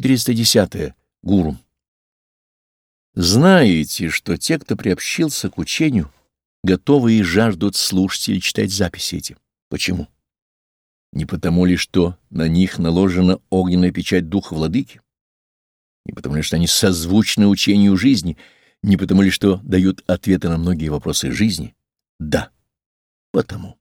410. -е. Гуру. Знаете, что те, кто приобщился к учению, готовы и жаждут слушать или читать записи эти. Почему? Не потому ли, что на них наложена огненная печать Духа Владыки? Не потому ли, что они созвучны учению жизни? Не потому ли, что дают ответы на многие вопросы жизни? Да, потому.